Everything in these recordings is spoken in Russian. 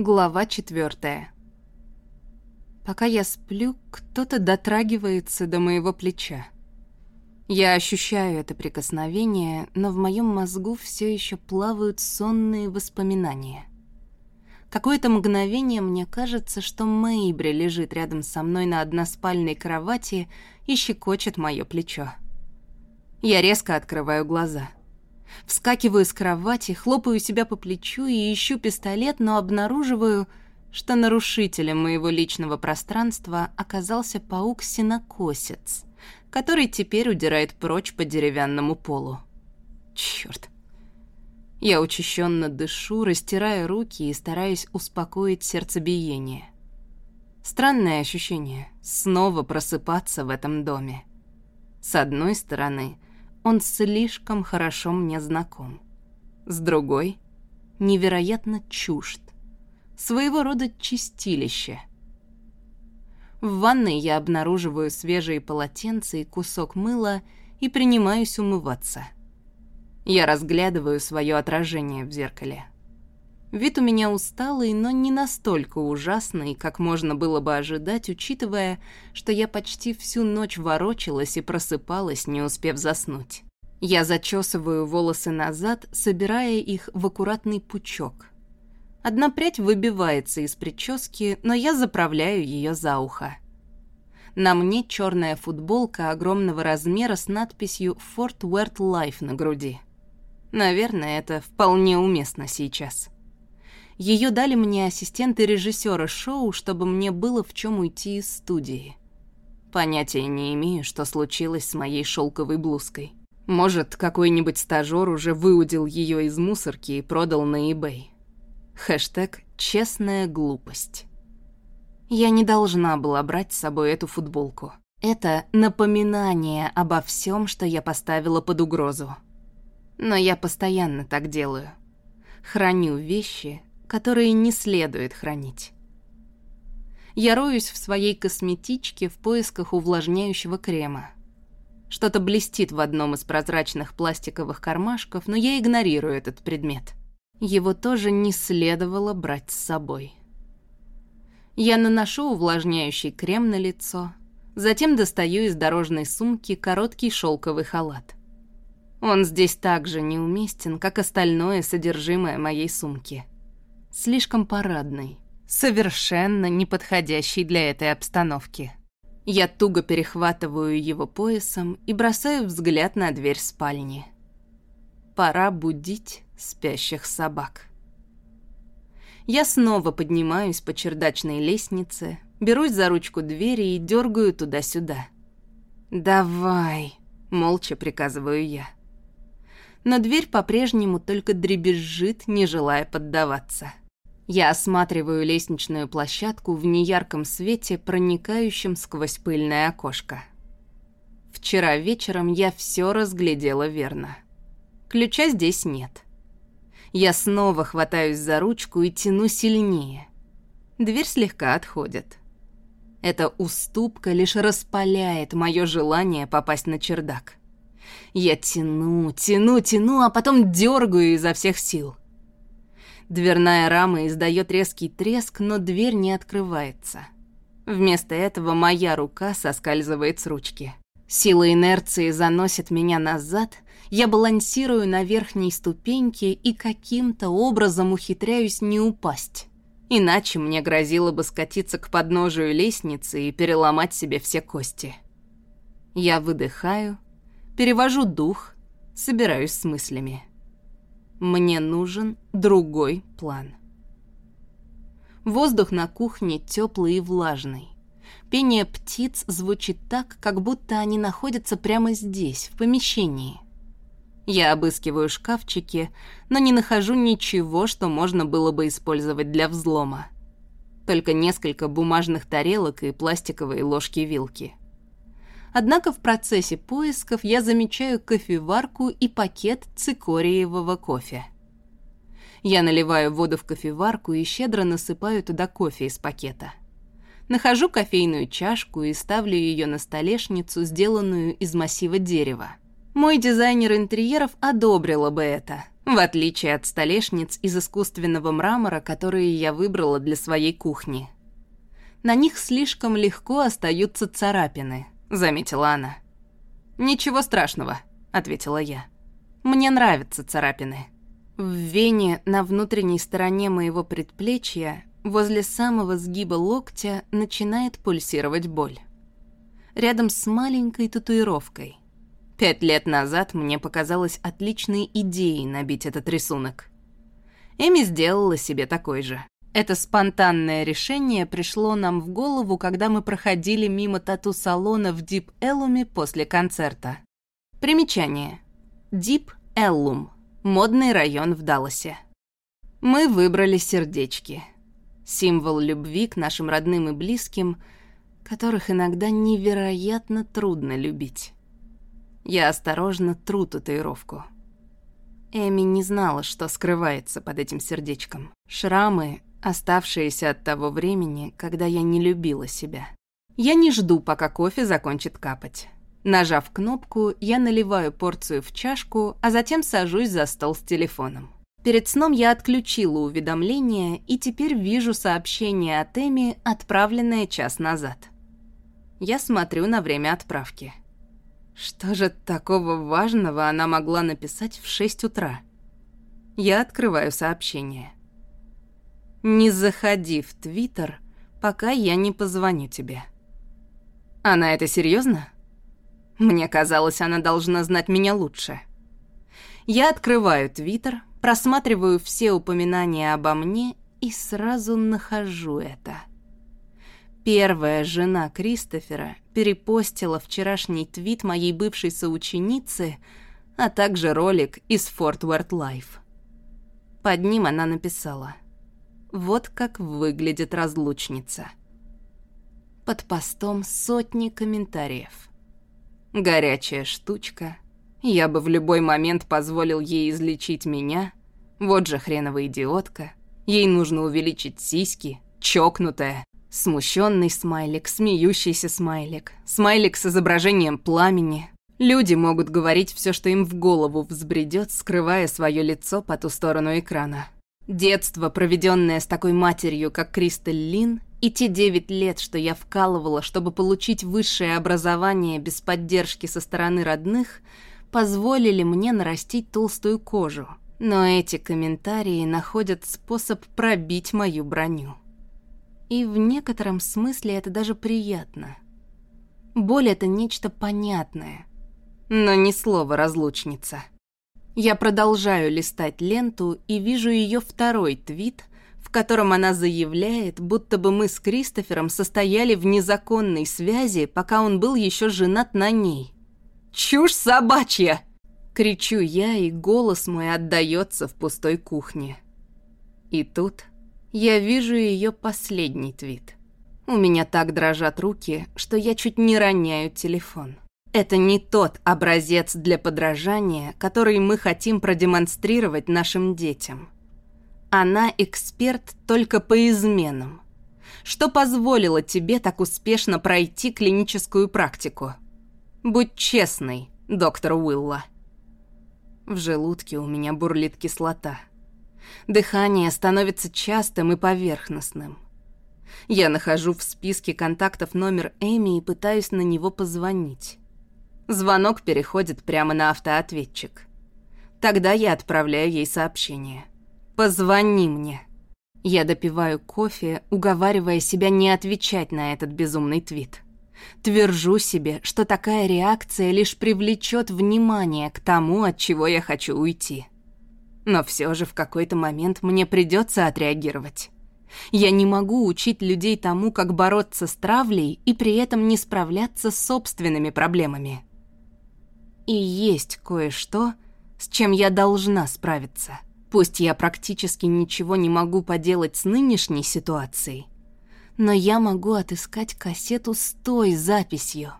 Глава четвертая. Пока я сплю, кто-то дотрагивается до моего плеча. Я ощущаю это прикосновение, но в моем мозгу все еще плавают сонные воспоминания. Какое-то мгновение мне кажется, что Мэйбри лежит рядом со мной на односпальной кровати и щекочет мое плечо. Я резко открываю глаза. Вскакиваю с кровати, хлопаю себя по плечу и ищу пистолет, но обнаруживаю, что нарушителем моего личного пространства оказался паук-синокосец, который теперь удирает прочь по деревянному полу. Чёрт. Я учащенно дышу, растирая руки и стараюсь успокоить сердцебиение. Странное ощущение — снова просыпаться в этом доме. С одной стороны, он слишком хорошо мне знаком. С другой — невероятно чужд. Своего рода чистилище. В ванной я обнаруживаю свежие полотенца и кусок мыла и принимаюсь умываться — я разглядываю свое отражение в зеркале. Вид у меня усталый, но не настолько ужасный, как можно было бы ожидать, учитывая, что я почти всю ночь ворочалась и просыпалась, не успев заснуть. Я зачесываю волосы назад, собирая их в аккуратный пучок. Одна прядь выбивается из прически, но я заправляю ее за ухо. На мне черная футболка огромного размера с надписью «Fort Worth Life» на груди. Наверное, это вполне уместно сейчас. Ее дали мне ассистенты режиссера шоу, чтобы мне было в чем уйти из студии. Понятия не имею, что случилось с моей шелковой блузкой. Может, какой-нибудь стажер уже выудил ее из мусорки и продал на eBay. Хэштег «Честная глупость». Я не должна была брать с собой эту футболку. Это напоминание обо всем, что я поставила под угрозу. Но я постоянно так делаю. Храню вещи, которые не следует хранить. Я роюсь в своей косметичке в поисках увлажняющего крема. Что-то блестит в одном из прозрачных пластиковых кармашков, но я игнорирую этот предмет. Его тоже не следовало брать с собой. Я наношу увлажняющий крем на лицо, затем достаю из дорожной сумки короткий шелковый халат. Он здесь так же неуместен, как остальное содержимое моей сумки. Слишком парадный, совершенно неподходящий для этой обстановки. Я туго перехватываю его поясом и бросаю взгляд на дверь спальни. Пора будить спящих собак. Я снова поднимаюсь по чердачной лестнице, берусь за ручку двери и дергаю туда-сюда. «Давай», — молча приказываю я но дверь по-прежнему только дребезжит, не желая поддаваться. Я осматриваю лестничную площадку в неярком свете, проникающем сквозь пыльное окошко. Вчера вечером я все разглядела верно. Ключа здесь нет. Я снова хватаюсь за ручку и тяну сильнее. Дверь слегка отходит. Эта уступка лишь распаляет мое желание попасть на чердак. Я тяну, тяну, тяну, а потом дергаю изо всех сил. Дверная рама издает резкий треск, но дверь не открывается. Вместо этого моя рука соскальзывает с ручки. Сила инерции заносит меня назад, я балансирую на верхней ступеньке и каким-то образом ухитряюсь не упасть. Иначе мне грозило бы скатиться к подножию лестницы и переломать себе все кости. Я выдыхаю, Перевожу дух, собираюсь с мыслями. Мне нужен другой план. Воздух на кухне теплый и влажный. Пение птиц звучит так, как будто они находятся прямо здесь, в помещении. Я обыскиваю шкафчики, но не нахожу ничего, что можно было бы использовать для взлома. Только несколько бумажных тарелок и пластиковые ложки-вилки. Однако в процессе поисков я замечаю кофеварку и пакет цикориевого кофе. Я наливаю воду в кофеварку и щедро насыпаю туда кофе из пакета. Нахожу кофейную чашку и ставлю ее на столешницу, сделанную из массива дерева. Мой дизайнер интерьеров одобрила бы это, в отличие от столешниц из искусственного мрамора, которые я выбрала для своей кухни. На них слишком легко остаются царапины, заметила она. Ничего страшного, ответила я. Мне нравятся царапины. В вене на внутренней стороне моего предплечья, возле самого сгиба локтя, начинает пульсировать боль. Рядом с маленькой татуировкой. Пять лет назад мне показалось отличной идеей набить этот рисунок. Эми сделала себе такой же. Это спонтанное решение пришло нам в голову, когда мы проходили мимо тату-салона в Дип Эллуме после концерта. Примечание. Дип Эллум. Модный район в Далласе. Мы выбрали сердечки. Символ любви к нашим родным и близким, которых иногда невероятно трудно любить. Я осторожно тру татуировку. Эми не знала, что скрывается под этим сердечком. Шрамы, оставшиеся от того времени, когда я не любила себя. Я не жду, пока кофе закончит капать. Нажав кнопку, я наливаю порцию в чашку, а затем сажусь за стол с телефоном. Перед сном я отключила уведомления и теперь вижу сообщение от Эми, отправленное час назад. Я смотрю на время отправки. Что же такого важного она могла написать в 6 утра? Я открываю сообщение. Не заходи в Твиттер, пока я не позвоню тебе. Она это серьезно? Мне казалось, она должна знать меня лучше. Я открываю Твиттер, просматриваю все упоминания обо мне и сразу нахожу это. Первая жена Кристофера перепостила вчерашний твит моей бывшей соученицы, а также ролик из Fort Worth Life. Под ним она написала — вот как выглядит разлучница. Под постом сотни комментариев. Горячая штучка. Я бы в любой момент позволил ей излечить меня. Вот же хреновая идиотка. Ей нужно увеличить сиськи. Чокнутая. Смущенный смайлик, смеющийся смайлик. Смайлик с изображением пламени. Люди могут говорить все, что им в голову взбредет, скрывая свое лицо по ту сторону экрана. Детство, проведенное с такой матерью, как Кристаль Лин, и те девять лет, что я вкалывала, чтобы получить высшее образование без поддержки со стороны родных, позволили мне нарастить толстую кожу. Но эти комментарии находят способ пробить мою броню. И в некотором смысле это даже приятно. Боль — это нечто понятное, но не слово «разлучница». Я продолжаю листать ленту и вижу ее второй твит, в котором она заявляет, будто бы мы с Кристофером состояли в незаконной связи, пока он был еще женат на ней. «Чушь собачья!» Кричу я, и голос мой отдается в пустой кухне. И тут я вижу ее последний твит. У меня так дрожат руки, что я чуть не роняю телефон. Это не тот образец для подражания, который мы хотим продемонстрировать нашим детям. Она эксперт только по изменам. Что позволило тебе так успешно пройти клиническую практику? Будь честной, доктор Уилла. В желудке у меня бурлит кислота. Дыхание становится частым и поверхностным. Я нахожу в списке контактов номер Эми и пытаюсь на него позвонить. Звонок переходит прямо на автоответчик. Тогда я отправляю ей сообщение. «Позвони мне». Я допиваю кофе, уговаривая себя не отвечать на этот безумный твит. Твержу себе, что такая реакция лишь привлечет внимание к тому, от чего я хочу уйти. Но все же в какой-то момент мне придется отреагировать. Я не могу учить людей тому, как бороться с травлей и при этом не справляться с собственными проблемами. И есть кое-что, с чем я должна справиться. Пусть я практически ничего не могу поделать с нынешней ситуацией, но я могу отыскать кассету с той записью.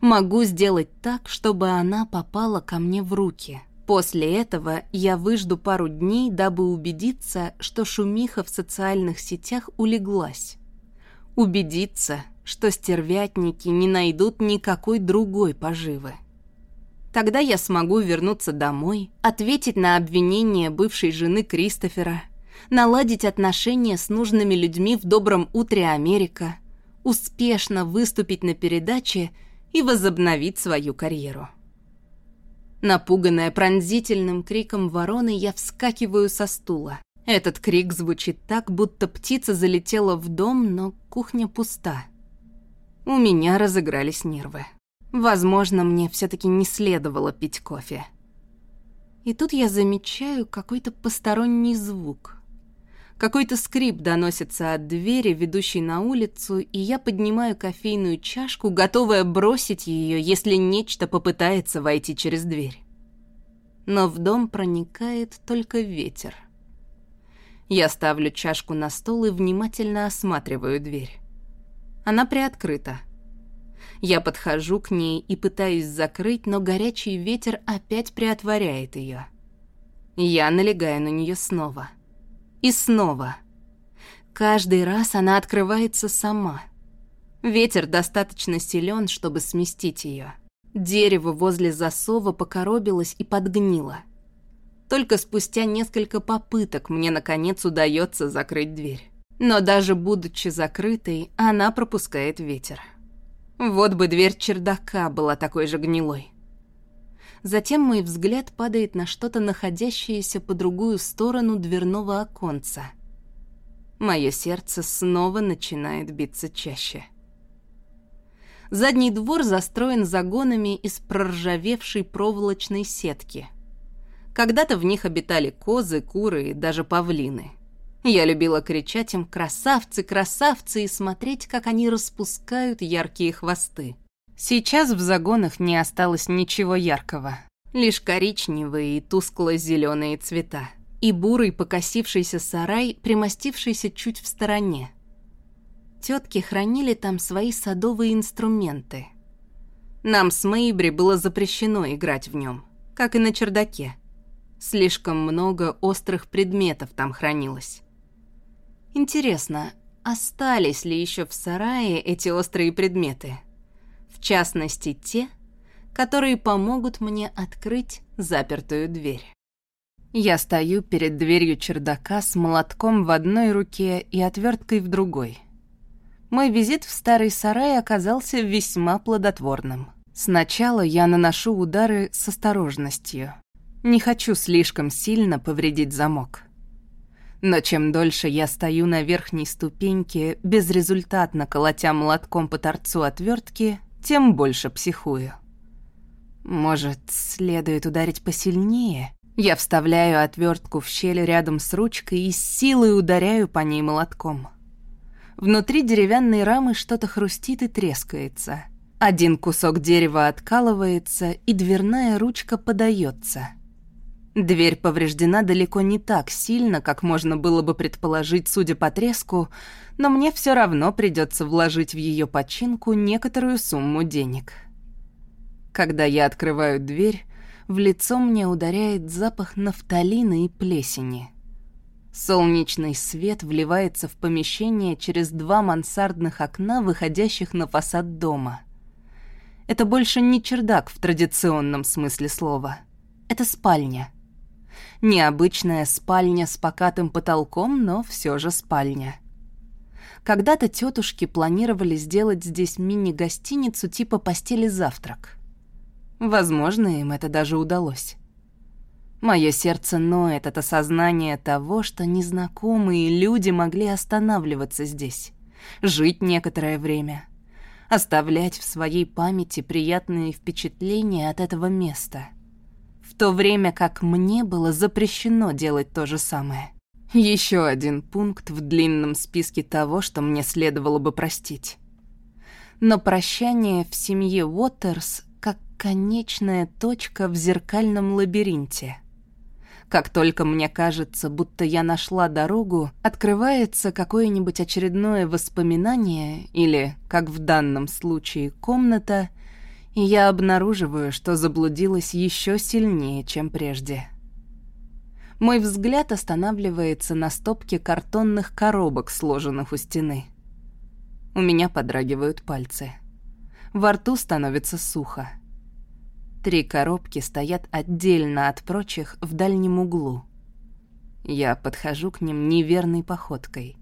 Могу сделать так, чтобы она попала ко мне в руки. После этого я выжду пару дней, дабы убедиться, что шумиха в социальных сетях улеглась. Убедиться, что стервятники не найдут никакой другой поживы. Тогда я смогу вернуться домой, ответить на обвинения бывшей жены Кристофера, наладить отношения с нужными людьми в «Добром утре, Америка», успешно выступить на передаче и возобновить свою карьеру. Напуганная пронзительным криком вороны, я вскакиваю со стула. Этот крик звучит так, будто птица залетела в дом, но кухня пуста. У меня разыгрались нервы. Возможно, мне все таки не следовало пить кофе. И тут я замечаю какой-то посторонний звук. Какой-то скрип доносится от двери, ведущей на улицу, и я поднимаю кофейную чашку, готовая бросить ее, если нечто попытается войти через дверь. Но в дом проникает только ветер. Я ставлю чашку на стол и внимательно осматриваю дверь. Она приоткрыта. Я подхожу к ней и пытаюсь закрыть, но горячий ветер опять приотворяет ее. Я налегаю на нее снова — и снова. Каждый раз она открывается сама. Ветер достаточно силен, чтобы сместить ее. Дерево возле засова покоробилось и подгнило. Только спустя несколько попыток мне, наконец, удается закрыть дверь. Но даже будучи закрытой, она пропускает ветер. Вот бы дверь чердака была такой же гнилой. Затем мой взгляд падает на что-то находящееся по другую сторону дверного оконца. Мое сердце снова начинает биться чаще. Задний двор застроен загонами из проржавевшей проволочной сетки. Когда-то в них обитали козы, куры и даже павлины. Я любила кричать им «красавцы, красавцы» и смотреть, как они распускают яркие хвосты. Сейчас в загонах не осталось ничего яркого. Лишь коричневые и тускло-зеленые цвета. И бурый покосившийся сарай, примостившийся чуть в стороне. Тетки хранили там свои садовые инструменты. Нам с Мэйбри было запрещено играть в нем, как и на чердаке. Слишком много острых предметов там хранилось. Интересно, остались ли еще в сарае эти острые предметы? в частности те, которые помогут мне открыть запертую дверь. Я стою перед дверью чердака с молотком в одной руке и отверткой в другой. Мой визит в старый сарай оказался весьма плодотворным. Сначала я наношу удары с осторожностью. Не хочу слишком сильно повредить замок. Но чем дольше я стою на верхней ступеньке, безрезультатно колотя молотком по торцу отвертки, тем больше психую. Может, следует ударить посильнее? Я вставляю отвертку в щель рядом с ручкой и с силой ударяю по ней молотком. Внутри деревянной рамы что-то хрустит и трескается. Один кусок дерева откалывается, и дверная ручка подается. Дверь повреждена далеко не так сильно, как можно было бы предположить, судя по треску, но мне все равно придется вложить в ее починку некоторую сумму денег. Когда я открываю дверь, в лицо мне ударяет запах нафталина и плесени. Солнечный свет вливается в помещение через два мансардных окна, выходящих на фасад дома. Это больше не чердак в традиционном смысле слова. Это спальня — Необычная спальня с покатым потолком, но все же спальня. Когда-то тетушки планировали сделать здесь мини-гостиницу типа постели-завтрак. Возможно, им это даже удалось. Мое сердце ноет от осознания того, что незнакомые люди могли останавливаться здесь, жить некоторое время, оставлять в своей памяти приятные впечатления от этого места — то время как мне было запрещено делать то же самое. Еще один пункт в длинном списке того, что мне следовало бы простить. Но прощание в семье Уотерс как конечная точка в зеркальном лабиринте. Как только мне кажется, будто я нашла дорогу, открывается какое-нибудь очередное воспоминание или, как в данном случае, комната — и я обнаруживаю, что заблудилась еще сильнее, чем прежде. Мой взгляд останавливается на стопке картонных коробок, сложенных у стены. У меня подрагивают пальцы. Во рту становится сухо. Три коробки стоят отдельно от прочих в дальнем углу. Я подхожу к ним неверной походкой.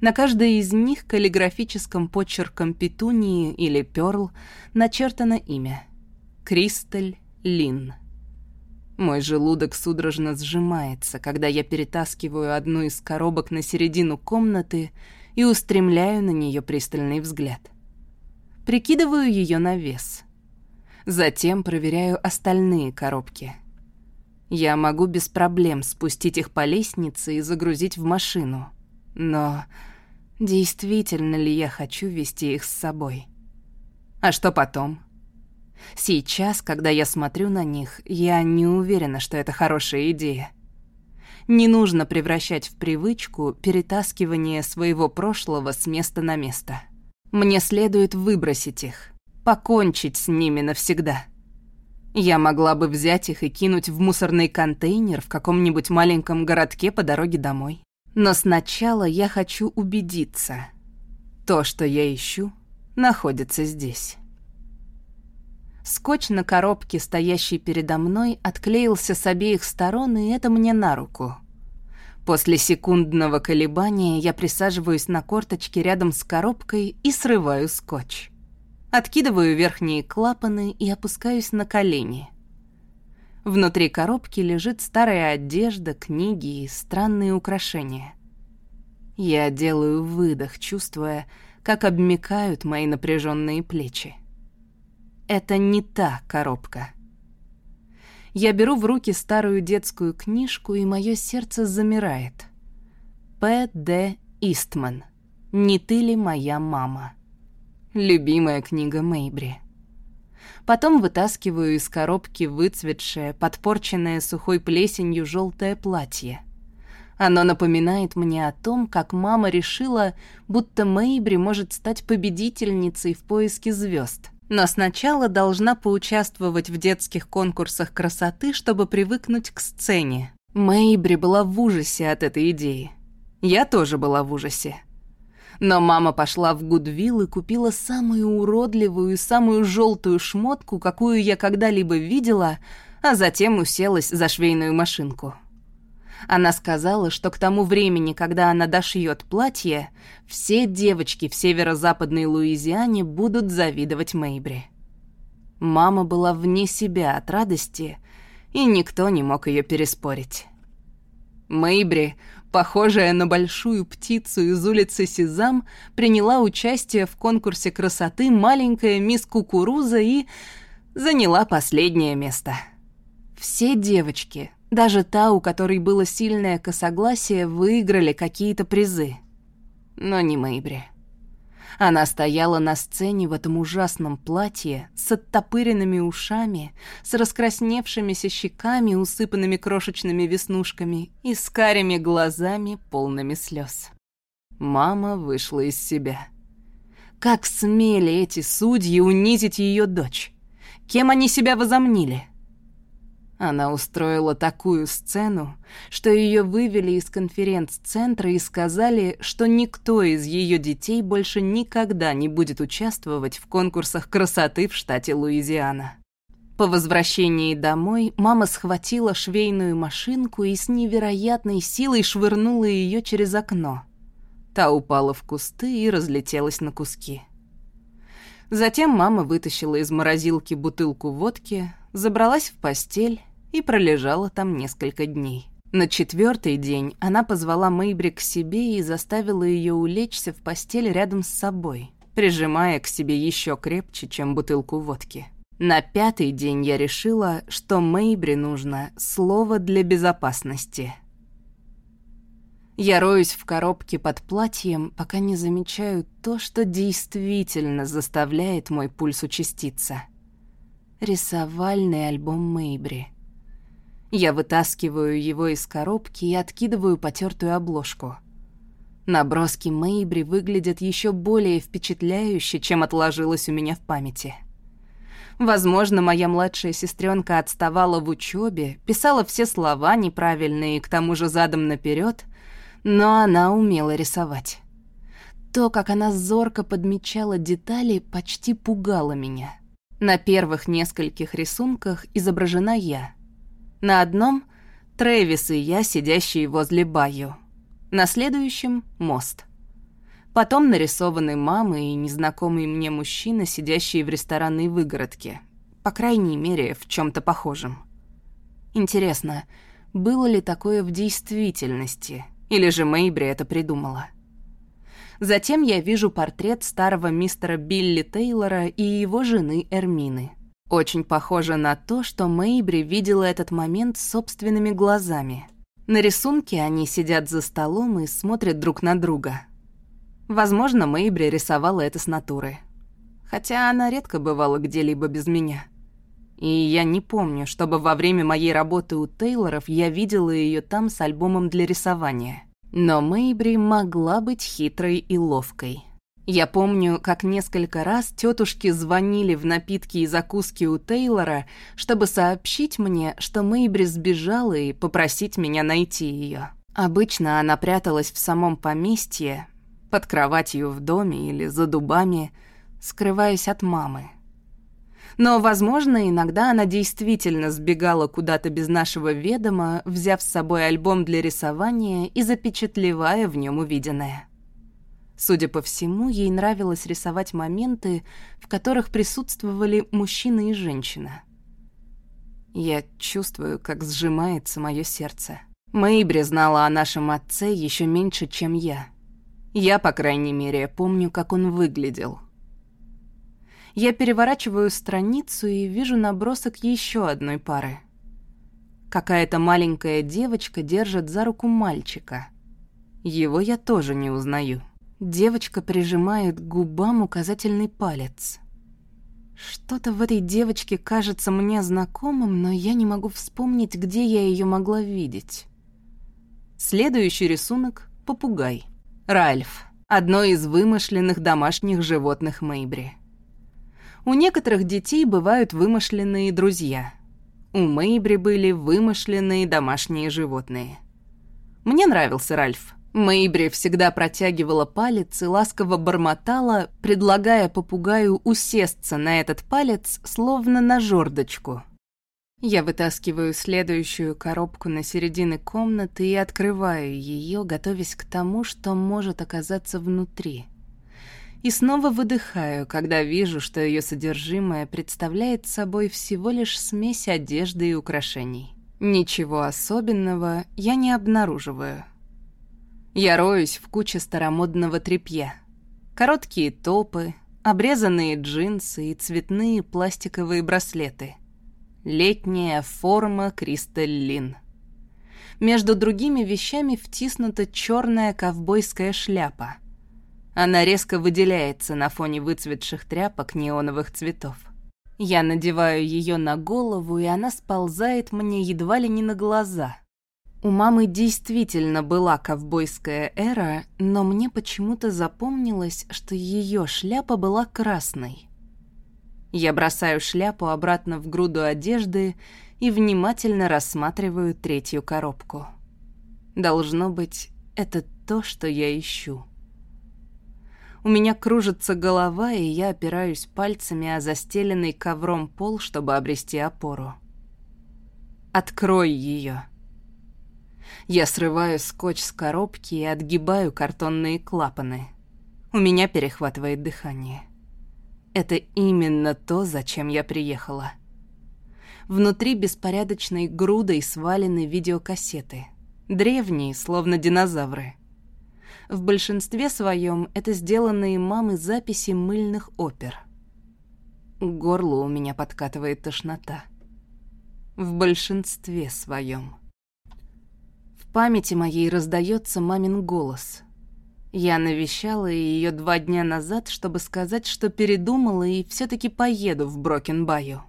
На каждой из них каллиграфическим почерком петунии или перл начертано имя — Кристаль Лин. Мой желудок судорожно сжимается, когда я перетаскиваю одну из коробок на середину комнаты и устремляю на нее пристальный взгляд. Прикидываю ее на вес — Затем проверяю остальные коробки. Я могу без проблем спустить их по лестнице и загрузить в машину. Но действительно ли я хочу вести их с собой? А что потом? Сейчас, когда я смотрю на них, я не уверена, что это хорошая идея. Не нужно превращать в привычку перетаскивание своего прошлого с места на место. Мне следует выбросить их, покончить с ними навсегда. Я могла бы взять их и кинуть в мусорный контейнер в каком-нибудь маленьком городке по дороге домой. Но сначала я хочу убедиться. То, что я ищу, находится здесь. Скотч на коробке, стоящей передо мной, отклеился с обеих сторон, и это мне на руку. После секундного колебания я присаживаюсь на корточке рядом с коробкой и срываю скотч. Откидываю верхние клапаны и опускаюсь на колени. Внутри коробки лежит старая одежда, книги и странные украшения. Я делаю выдох, чувствуя, как обмикают мои напряженные плечи. Это не та коробка. Я беру в руки старую детскую книжку, и мое сердце замирает. П. Д. Истман. «Не ты ли моя мама?» Любимая книга Мейбри. Потом вытаскиваю из коробки выцветшее, подпорченное сухой плесенью желтое платье. Оно напоминает мне о том, как мама решила, будто Мейбри может стать победительницей в поиске звезд. Но сначала должна поучаствовать в детских конкурсах красоты, чтобы привыкнуть к сцене. Мейбри была в ужасе от этой идеи. Я тоже была в ужасе. Но мама пошла в Гудвилл и купила самую уродливую и самую желтую шмотку, какую я когда-либо видела, а затем уселась за швейную машинку. Она сказала, что к тому времени, когда она дошьет платье, все девочки в северо-западной Луизиане будут завидовать Мэйбри. Мама была вне себя от радости, и никто не мог ее переспорить. Мэйбри похожая на большую птицу из улицы Сезам, приняла участие в конкурсе красоты «Маленькая мисс Кукуруза» и заняла последнее место. Все девочки, даже та, у которой было сильное косогласие, выиграли какие-то призы. Но не Мэйбри. Она стояла на сцене в этом ужасном платье с оттопыренными ушами, с раскрасневшимися щеками, усыпанными крошечными веснушками и с карими глазами, полными слез. Мама вышла из себя. Как смели эти судьи унизить ее дочь? Кем они себя возомнили? Она устроила такую сцену, что ее вывели из конференц-центра и сказали, что никто из ее детей больше никогда не будет участвовать в конкурсах красоты в штате Луизиана. По возвращении домой мама схватила швейную машинку и с невероятной силой швырнула ее через окно. Та упала в кусты и разлетелась на куски. Затем мама вытащила из морозилки бутылку водки, забралась в постель и пролежала там несколько дней. На четвертый день она позвала Мэйбри к себе и заставила ее улечься в постель рядом с собой, прижимая к себе еще крепче, чем бутылку водки. На пятый день я решила, что Мэйбри нужно слово для безопасности. Я роюсь в коробке под платьем, пока не замечаю то, что действительно заставляет мой пульс участиться. Рисовальный альбом Мэйбри — я вытаскиваю его из коробки и откидываю потертую обложку. Наброски Мэйбри выглядят еще более впечатляюще, чем отложилось у меня в памяти. Возможно, моя младшая сестренка отставала в учебе, писала все слова неправильные и к тому же задом наперед, но она умела рисовать. То, как она зорко подмечала детали, почти пугало меня. На первых нескольких рисунках изображена я. На одном — Трэвис и я, сидящие возле Баю. На следующем — мост. Потом нарисованы мамы и незнакомый мне мужчина, сидящие в ресторанной выгородке. По крайней мере, в чем то похожем. Интересно, было ли такое в действительности? Или же Мэйбри это придумала? Затем я вижу портрет старого мистера Билли Тейлора и его жены Эрмины. Очень похоже на то, что Мэйбри видела этот момент собственными глазами. На рисунке они сидят за столом и смотрят друг на друга. Возможно, Мэйбри рисовала это с натуры. Хотя она редко бывала где-либо без меня. И я не помню, чтобы во время моей работы у Тейлоров я видела ее там с альбомом для рисования. Но Мэйбри могла быть хитрой и ловкой. Я помню, как несколько раз тетушки звонили в напитки и закуски у Тейлора, чтобы сообщить мне, что Мэйбри сбежала и попросить меня найти ее. Обычно она пряталась в самом поместье, под кроватью в доме или за дубами, скрываясь от мамы. Но, возможно, иногда она действительно сбегала куда-то без нашего ведома, взяв с собой альбом для рисования и запечатлевая в нем увиденное. Судя по всему, ей нравилось рисовать моменты, в которых присутствовали мужчина и женщина. Я чувствую, как сжимается мое сердце. Мэйбри знала о нашем отце еще меньше, чем я. Я, по крайней мере, помню, как он выглядел — я переворачиваю страницу и вижу набросок еще одной пары. Какая-то маленькая девочка держит за руку мальчика. Его я тоже не узнаю. Девочка прижимает к губам указательный палец. Что-то в этой девочке кажется мне знакомым, но я не могу вспомнить, где я ее могла видеть. Следующий рисунок — попугай. Ральф. Одно из вымышленных домашних животных Мэйбри. У некоторых детей бывают вымышленные друзья. У Мэйбри были вымышленные домашние животные. Мне нравился Ральф. Мэйбри всегда протягивала палец и ласково бормотала, предлагая попугаю усесться на этот палец, словно на жердочку. Я вытаскиваю следующую коробку на середине комнаты и открываю ее, готовясь к тому, что может оказаться внутри — и снова выдыхаю, когда вижу, что ее содержимое представляет собой всего лишь смесь одежды и украшений. Ничего особенного я не обнаруживаю. Я роюсь в куче старомодного тряпья. Короткие топы, обрезанные джинсы и цветные пластиковые браслеты. Летняя форма Кристаллин. Между другими вещами втиснута черная ковбойская шляпа — она резко выделяется на фоне выцветших тряпок неоновых цветов. Я надеваю ее на голову, и она сползает мне едва ли не на глаза. У мамы действительно была ковбойская эра, но мне почему-то запомнилось, что ее шляпа была красной. Я бросаю шляпу обратно в груду одежды и внимательно рассматриваю третью коробку. Должно быть, это то, что я ищу. У меня кружится голова, и я опираюсь пальцами о застеленный ковром пол, чтобы обрести опору. «Открой ее!» Я срываю скотч с коробки и отгибаю картонные клапаны. У меня перехватывает дыхание. Это именно то, зачем я приехала. Внутри беспорядочной грудой свалены видеокассеты. Древние, словно динозавры. В большинстве своем это сделанные мамы записи мыльных опер. К горлу у меня подкатывает тошнота. В большинстве своем. Памяти моей раздается мамин голос. Я навещала ее два дня назад, чтобы сказать, что передумала и все-таки поеду в Брокенбаю.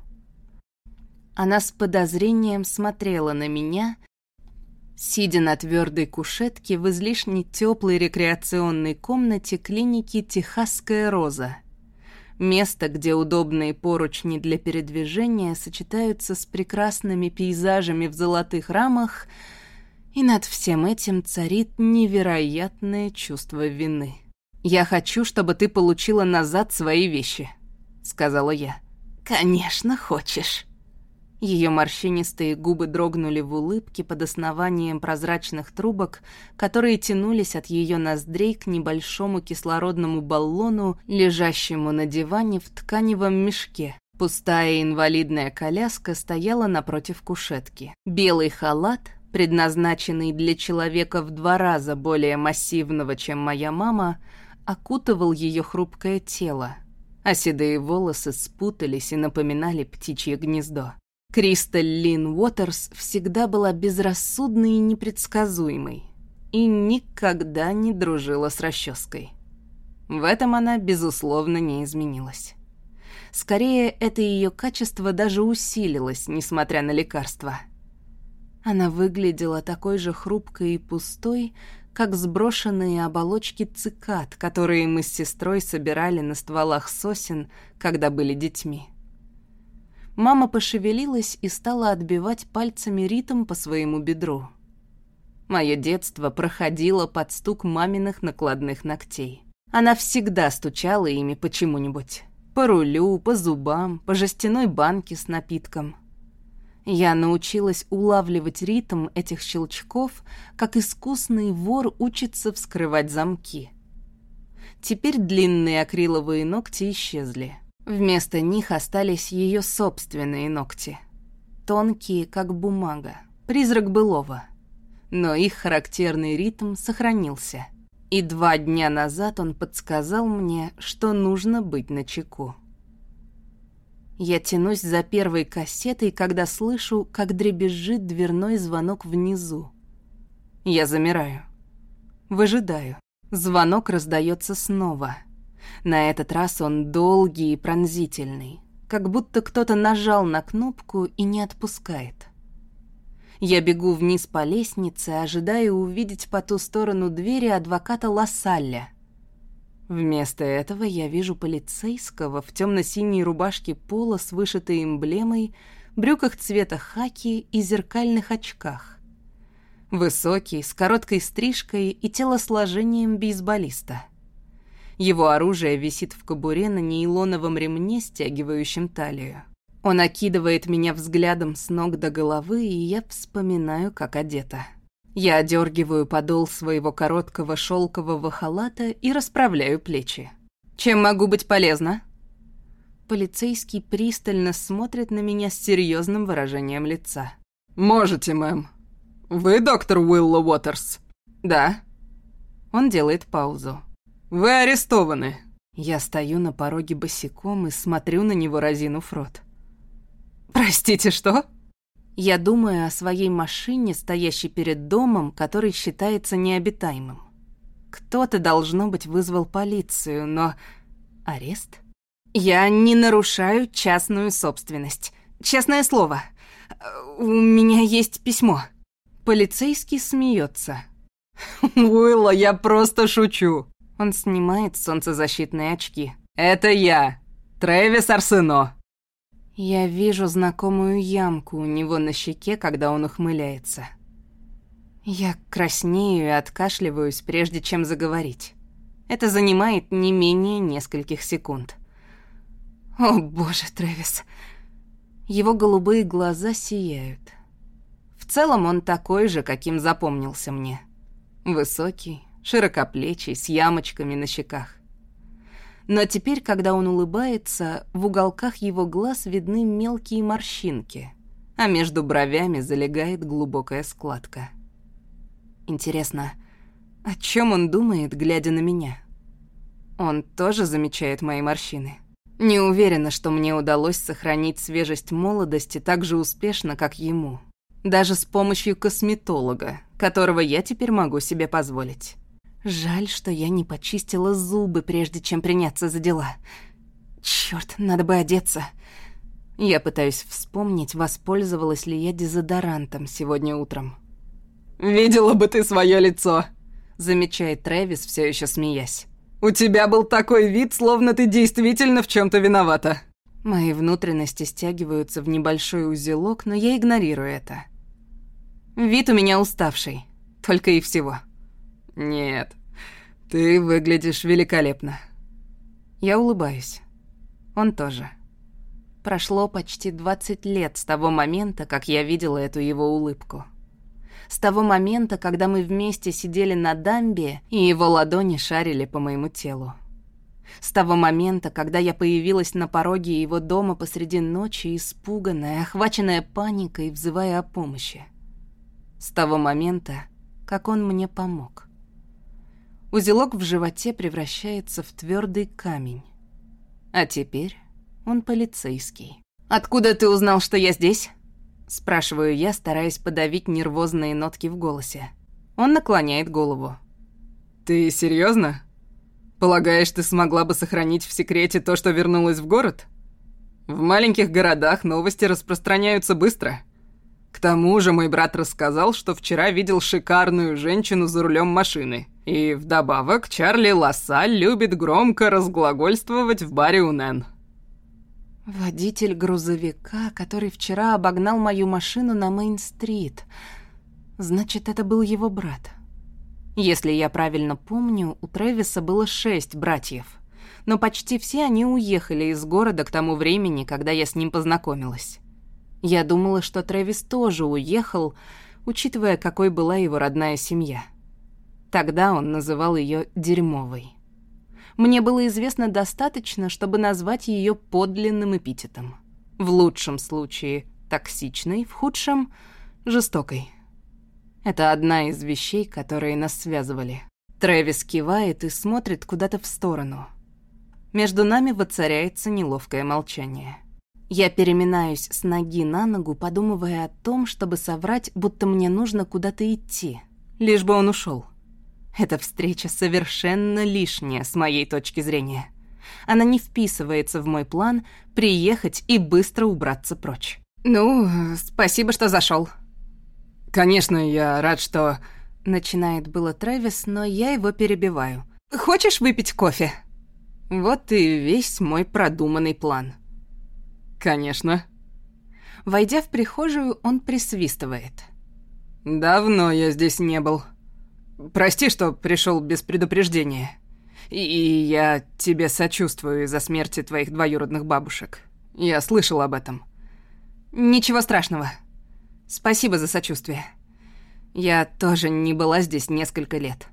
Она с подозрением смотрела на меня, сидя на твердой кушетке в излишне теплой рекреационной комнате клиники «Техасская роза». Место, где удобные поручни для передвижения сочетаются с прекрасными пейзажами в золотых рамах, и над всем этим царит невероятное чувство вины. «Я хочу, чтобы ты получила назад свои вещи», — сказала я. «Конечно, хочешь». Ее морщинистые губы дрогнули в улыбке под основанием прозрачных трубок, которые тянулись от ее ноздрей к небольшому кислородному баллону, лежащему на диване в тканевом мешке. Пустая инвалидная коляска стояла напротив кушетки. Белый халат, предназначенный для человека в два раза более массивного, чем моя мама, окутывал ее хрупкое тело, а седые волосы спутались и напоминали птичье гнездо. Кристаль Лин Уотерс всегда была безрассудной и непредсказуемой и никогда не дружила с расческой. В этом она, безусловно, не изменилась. Скорее, это ее качество даже усилилось, несмотря на лекарства. Она выглядела такой же хрупкой и пустой, как сброшенные оболочки цикад, которые мы с сестрой собирали на стволах сосен, когда были детьми. Мама пошевелилась и стала отбивать пальцами ритм по своему бедру. Мое детство проходило под стук маминых накладных ногтей. Она всегда стучала ими почему-нибудь. По рулю, по зубам, по жестяной банке с напитком. Я научилась улавливать ритм этих щелчков, как искусный вор учится вскрывать замки. Теперь длинные акриловые ногти исчезли. Вместо них остались ее собственные ногти. Тонкие, как бумага, призрак былого. Но их характерный ритм сохранился. И два дня назад он подсказал мне, что нужно быть начеку. Я тянусь за первой кассетой, когда слышу, как дребезжит дверной звонок внизу. Я замираю. Выжидаю. Звонок раздается снова — на этот раз он долгий и пронзительный, как будто кто-то нажал на кнопку и не отпускает. Я бегу вниз по лестнице, ожидая увидеть по ту сторону двери адвоката Лассалля. Вместо этого я вижу полицейского в темно-синей рубашке пола с вышитой эмблемой, брюках цвета хаки и зеркальных очках. Высокий, с короткой стрижкой и телосложением бейсболиста. Его оружие висит в кобуре на нейлоновом ремне, стягивающем талию. Он окидывает меня взглядом с ног до головы, и я вспоминаю, как одета. Я одергиваю подол своего короткого шелкового халата и расправляю плечи. «Чем могу быть полезна?» Полицейский пристально смотрит на меня с серьезным выражением лица. «Можете, мэм. Вы доктор Уилла Уотерс?» «Да». Он делает паузу. «Вы арестованы!» Я стою на пороге босиком и смотрю на него, разинув рот. «Простите, что?» Я думаю о своей машине, стоящей перед домом, который считается необитаемым. Кто-то, должно быть, вызвал полицию, но... Арест? Я не нарушаю частную собственность. Честное слово. У меня есть письмо. Полицейский смеется. «Уилла, я просто шучу!» Он снимает солнцезащитные очки. «Это я, Трэвис Арсено». Я вижу знакомую ямку у него на щеке, когда он ухмыляется. Я краснею и откашливаюсь, прежде чем заговорить. Это занимает не менее нескольких секунд. О, боже, Трэвис. Его голубые глаза сияют. В целом он такой же, каким запомнился мне. Высокий, широкоплечий, с ямочками на щеках. Но теперь, когда он улыбается, в уголках его глаз видны мелкие морщинки, а между бровями залегает глубокая складка. Интересно, о чем он думает, глядя на меня? Он тоже замечает мои морщины. Не уверена, что мне удалось сохранить свежесть молодости так же успешно, как ему. Даже с помощью косметолога, которого я теперь могу себе позволить. Жаль, что я не почистила зубы, прежде чем приняться за дела. Чёрт, надо бы одеться. Я пытаюсь вспомнить, воспользовалась ли я дезодорантом сегодня утром. «Видела бы ты своё лицо», — замечает Трэвис, всё ещё смеясь. «У тебя был такой вид, словно ты действительно в чём-то виновата». Мои внутренности стягиваются в небольшой узелок, но я игнорирую это. Вид у меня уставший, только и всего. «Нет, ты выглядишь великолепно». Я улыбаюсь. Он тоже. Прошло почти 20 лет с того момента, как я видела эту его улыбку. С того момента, когда мы вместе сидели на дамбе, и его ладони шарили по моему телу. С того момента, когда я появилась на пороге его дома посреди ночи, испуганная, охваченная паникой, взывая о помощи. С того момента, как он мне помог. Узелок в животе превращается в твердый камень. А теперь он полицейский. «Откуда ты узнал, что я здесь?» Спрашиваю я, стараясь подавить нервозные нотки в голосе. Он наклоняет голову. «Ты серьезно? Полагаешь, ты смогла бы сохранить в секрете то, что вернулась в город? В маленьких городах новости распространяются быстро. К тому же мой брат рассказал, что вчера видел шикарную женщину за рулем машины. И вдобавок Чарли Лассаль любит громко разглагольствовать в баре у Нэн. Водитель грузовика, который вчера обогнал мою машину на Мейн-стрит. Значит, это был его брат. Если я правильно помню, у Трэвиса было шесть братьев. Но почти все они уехали из города к тому времени, когда я с ним познакомилась. Я думала, что Трэвис тоже уехал, учитывая, какой была его родная семья. Тогда он называл ее «дерьмовой». Мне было известно достаточно, чтобы назвать ее подлинным эпитетом. В лучшем случае токсичной, в худшем — жестокой. Это одна из вещей, которые нас связывали. Трэвис кивает и смотрит куда-то в сторону. Между нами воцаряется неловкое молчание. Я переминаюсь с ноги на ногу, подумывая о том, чтобы соврать, будто мне нужно куда-то идти, лишь бы он ушел. Эта встреча совершенно лишняя с моей точки зрения. Она не вписывается в мой план приехать и быстро убраться прочь. «Ну, спасибо, что зашел. «Конечно, я рад, что...» Начинает было Трэвис, но я его перебиваю. «Хочешь выпить кофе?» Вот и весь мой продуманный план. «Конечно». Войдя в прихожую, он присвистывает. «Давно я здесь не был. Прости, что пришел без предупреждения. И, и я тебе сочувствую из-за смерти твоих двоюродных бабушек. Я слышал об этом». «Ничего страшного. Спасибо за сочувствие. Я тоже не была здесь несколько лет».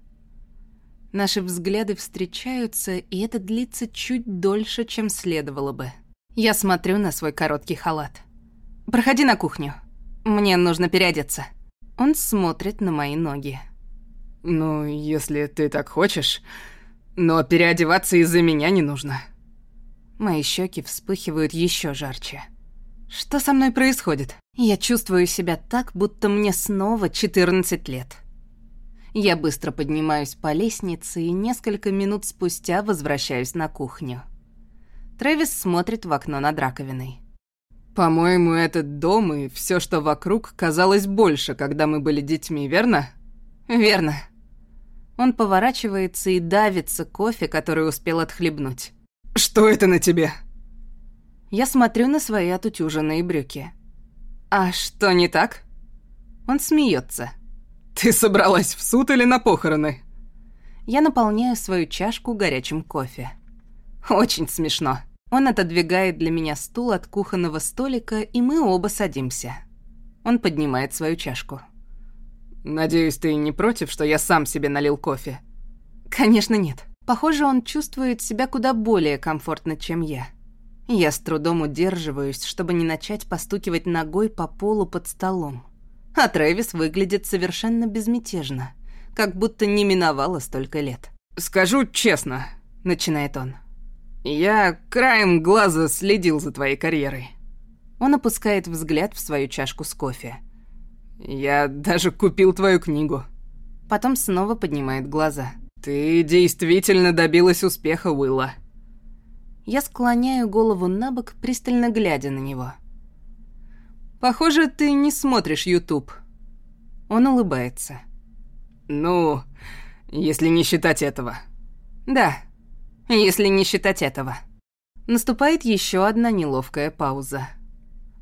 Наши взгляды встречаются, и это длится чуть дольше, чем следовало бы. Я смотрю на свой короткий халат. «Проходи на кухню. Мне нужно переодеться». Он смотрит на мои ноги. «Ну, если ты так хочешь. Но переодеваться из-за меня не нужно». Мои щеки вспыхивают еще жарче. Что со мной происходит? Я чувствую себя так, будто мне снова 14 лет. Я быстро поднимаюсь по лестнице и несколько минут спустя возвращаюсь на кухню. Трэвис смотрит в окно над раковиной. «По-моему, этот дом и все, что вокруг, казалось больше, когда мы были детьми, верно?» «Верно». Он поворачивается и давится кофе, который успел отхлебнуть. «Что это на тебе?» Я смотрю на свои отутюженные брюки. «А что не так?» Он смеется. «Ты собралась в суд или на похороны?» Я наполняю свою чашку горячим кофе. Очень смешно. Он отодвигает для меня стул от кухонного столика, и мы оба садимся. Он поднимает свою чашку. «Надеюсь, ты не против, что я сам себе налил кофе?» «Конечно нет. Похоже, он чувствует себя куда более комфортно, чем я. Я с трудом удерживаюсь, чтобы не начать постукивать ногой по полу под столом. А Трэвис выглядит совершенно безмятежно, как будто не миновало столько лет. «Скажу честно», — начинает он. «Я краем глаза следил за твоей карьерой». Он опускает взгляд в свою чашку с кофе. «Я даже купил твою книгу». Потом снова поднимает глаза. «Ты действительно добилась успеха, Уилла». Я склоняю голову на бок, пристально глядя на него. «Похоже, ты не смотришь YouTube». Он улыбается. «Ну, если не считать этого». «Да, если не считать этого. Наступает еще одна неловкая пауза.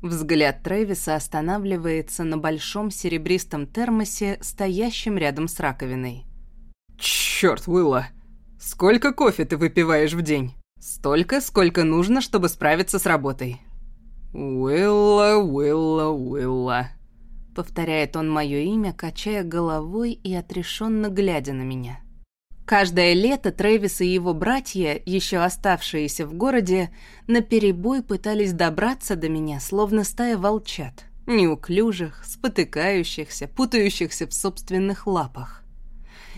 Взгляд Трэвиса останавливается на большом серебристом термосе, стоящем рядом с раковиной. Черт, Уилла, сколько кофе ты выпиваешь в день? Столько, сколько нужно, чтобы справиться с работой. «Уилла, Уилла, Уилла», — повторяет он мое имя, качая головой и отрешенно глядя на меня. Каждое лето Трэвис и его братья, еще оставшиеся в городе, наперебой пытались добраться до меня, словно стая волчат, неуклюжих, спотыкающихся, путающихся в собственных лапах.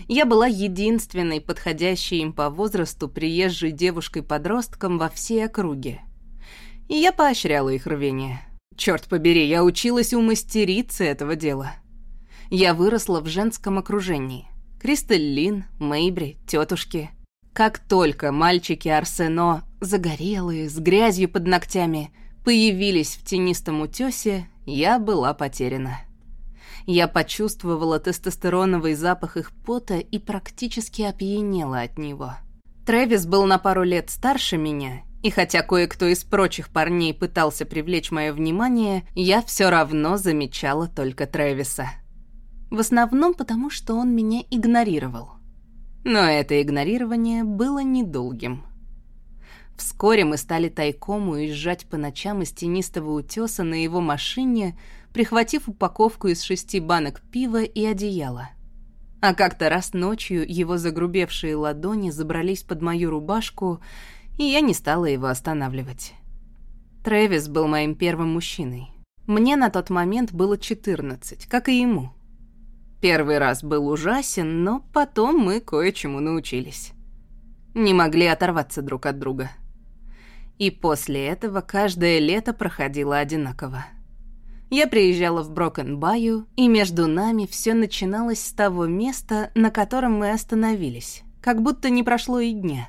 Я была единственной подходящей им по возрасту приезжей девушкой-подростком во всей округе. И я поощряла их рвение. Черт побери, я училась у мастерицы этого дела. Я выросла в женском окружении. Кристаллин, Мэйбри, тетушки. Как только мальчики Арсено, загорелые, с грязью под ногтями, появились в тенистом утёсе, я была потеряна. Я почувствовала тестостероновый запах их пота и практически опьянела от него. Трэвис был на пару лет старше меня, и хотя кое-кто из прочих парней пытался привлечь мое внимание, я все равно замечала только Трэвиса. В основном потому, что он меня игнорировал. Но это игнорирование было недолгим. Вскоре мы стали тайком уезжать по ночам из тенистого утеса на его машине, прихватив упаковку из шести банок пива и одеяла. А как-то раз ночью его загрубевшие ладони забрались под мою рубашку, и я не стала его останавливать. Трэвис был моим первым мужчиной. Мне на тот момент было 14, как и ему. Первый раз был ужасен, но потом мы кое-чему научились. Не могли оторваться друг от друга. И после этого каждое лето проходило одинаково. Я приезжала в Брокен-Баю, и между нами все начиналось с того места, на котором мы остановились, как будто не прошло и дня.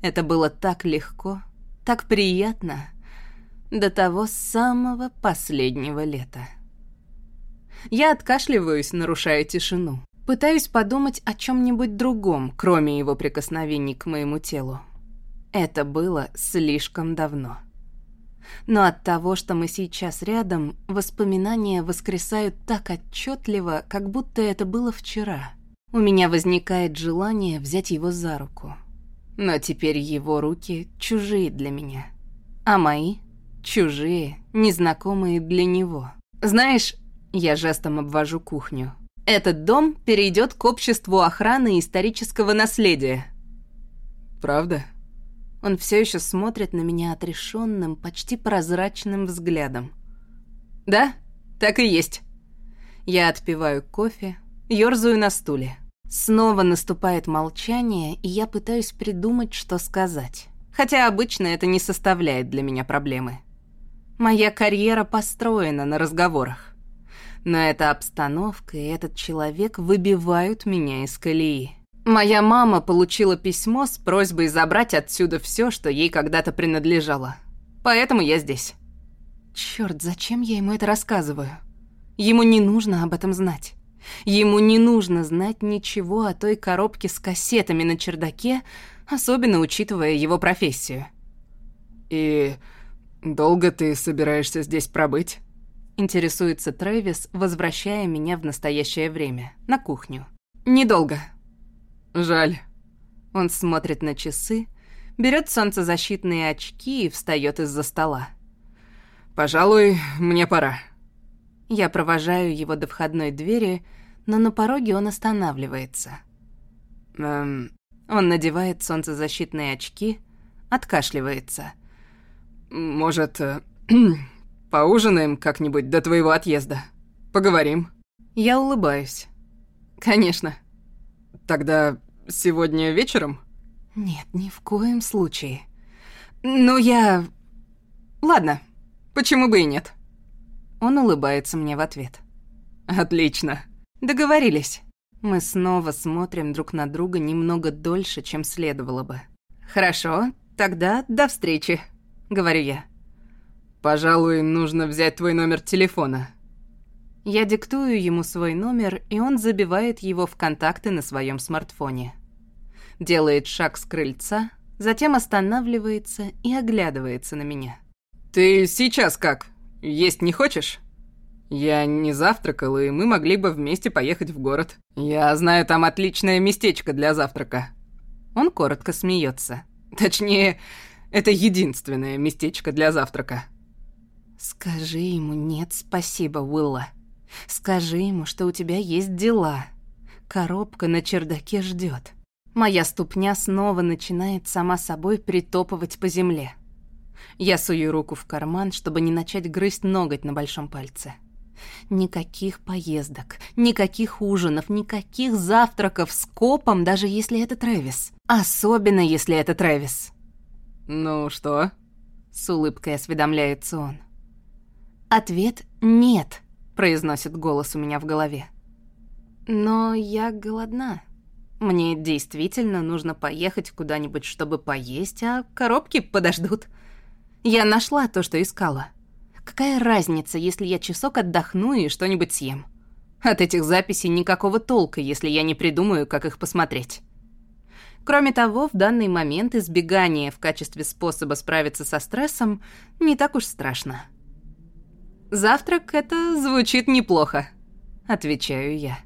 Это было так легко, так приятно, до того самого последнего лета. Я откашливаюсь, нарушая тишину. Пытаюсь подумать о чем-нибудь другом, кроме его прикосновений к моему телу. Это было слишком давно. Но от того, что мы сейчас рядом, воспоминания воскресают так отчетливо, как будто это было вчера. У меня возникает желание взять его за руку. Но теперь его руки чужие для меня. А мои — чужие, незнакомые для него. Знаешь, я жестом обвожу кухню. Этот дом перейдет к обществу охраны исторического наследия. Правда? Он все еще смотрит на меня отрешенным, почти прозрачным взглядом. Да, так и есть. Я отпиваю кофе, ерзаю на стуле. Снова наступает молчание, и я пытаюсь придумать, что сказать. Хотя обычно это не составляет для меня проблемы. Моя карьера построена на разговорах. Но эта обстановка и этот человек выбивают меня из колеи. Моя мама получила письмо с просьбой забрать отсюда все, что ей когда-то принадлежало. Поэтому я здесь. Черт, зачем я ему это рассказываю? Ему не нужно об этом знать. Ему не нужно знать ничего о той коробке с кассетами на чердаке, особенно учитывая его профессию. «И долго ты собираешься здесь пробыть?» Интересуется Трэвис, возвращая меня в настоящее время, на кухню. «Недолго», Жаль. Он смотрит на часы, берет солнцезащитные очки и встает из-за стола. Пожалуй, мне пора. Я провожаю его до входной двери, но на пороге он останавливается. Эм... Он надевает солнцезащитные очки, откашливается. Может, э, поужинаем как-нибудь до твоего отъезда? Поговорим. Я улыбаюсь. Конечно. Тогда сегодня вечером? Нет, ни в коем случае. Ну, я... Ладно, почему бы и нет? Он улыбается мне в ответ. Отлично. Договорились. Мы снова смотрим друг на друга немного дольше, чем следовало бы. Хорошо, тогда до встречи, говорю я. Пожалуй, нужно взять твой номер телефона. Я диктую ему свой номер, и он забивает его в контакты на своем смартфоне. Делает шаг с крыльца, затем останавливается и оглядывается на меня. «Ты сейчас как? Есть не хочешь?» «Я не завтракал, и мы могли бы вместе поехать в город. Я знаю там отличное местечко для завтрака». Он коротко смеется. Точнее, это единственное местечко для завтрака. Скажи ему «нет, спасибо, Уилла». Скажи ему, что у тебя есть дела. Коробка на чердаке ждет. Моя ступня снова начинает сама собой притопывать по земле. Я сую руку в карман, чтобы не начать грызть ноготь на большом пальце. Никаких поездок, никаких ужинов, никаких завтраков с копом, даже если это Трэвис. Особенно, если это Трэвис. «Ну что?» — с улыбкой осведомляется он. Ответ «нет», — произносит голос у меня в голове. Но я голодна. Мне действительно нужно поехать куда-нибудь, чтобы поесть, а коробки подождут. Я нашла то, что искала. Какая разница, если я часок отдохну и что-нибудь съем? От этих записей никакого толка, если я не придумаю, как их посмотреть. Кроме того, в данный момент избегание в качестве способа справиться со стрессом не так уж страшно. «Завтрак — это звучит неплохо», — отвечаю я.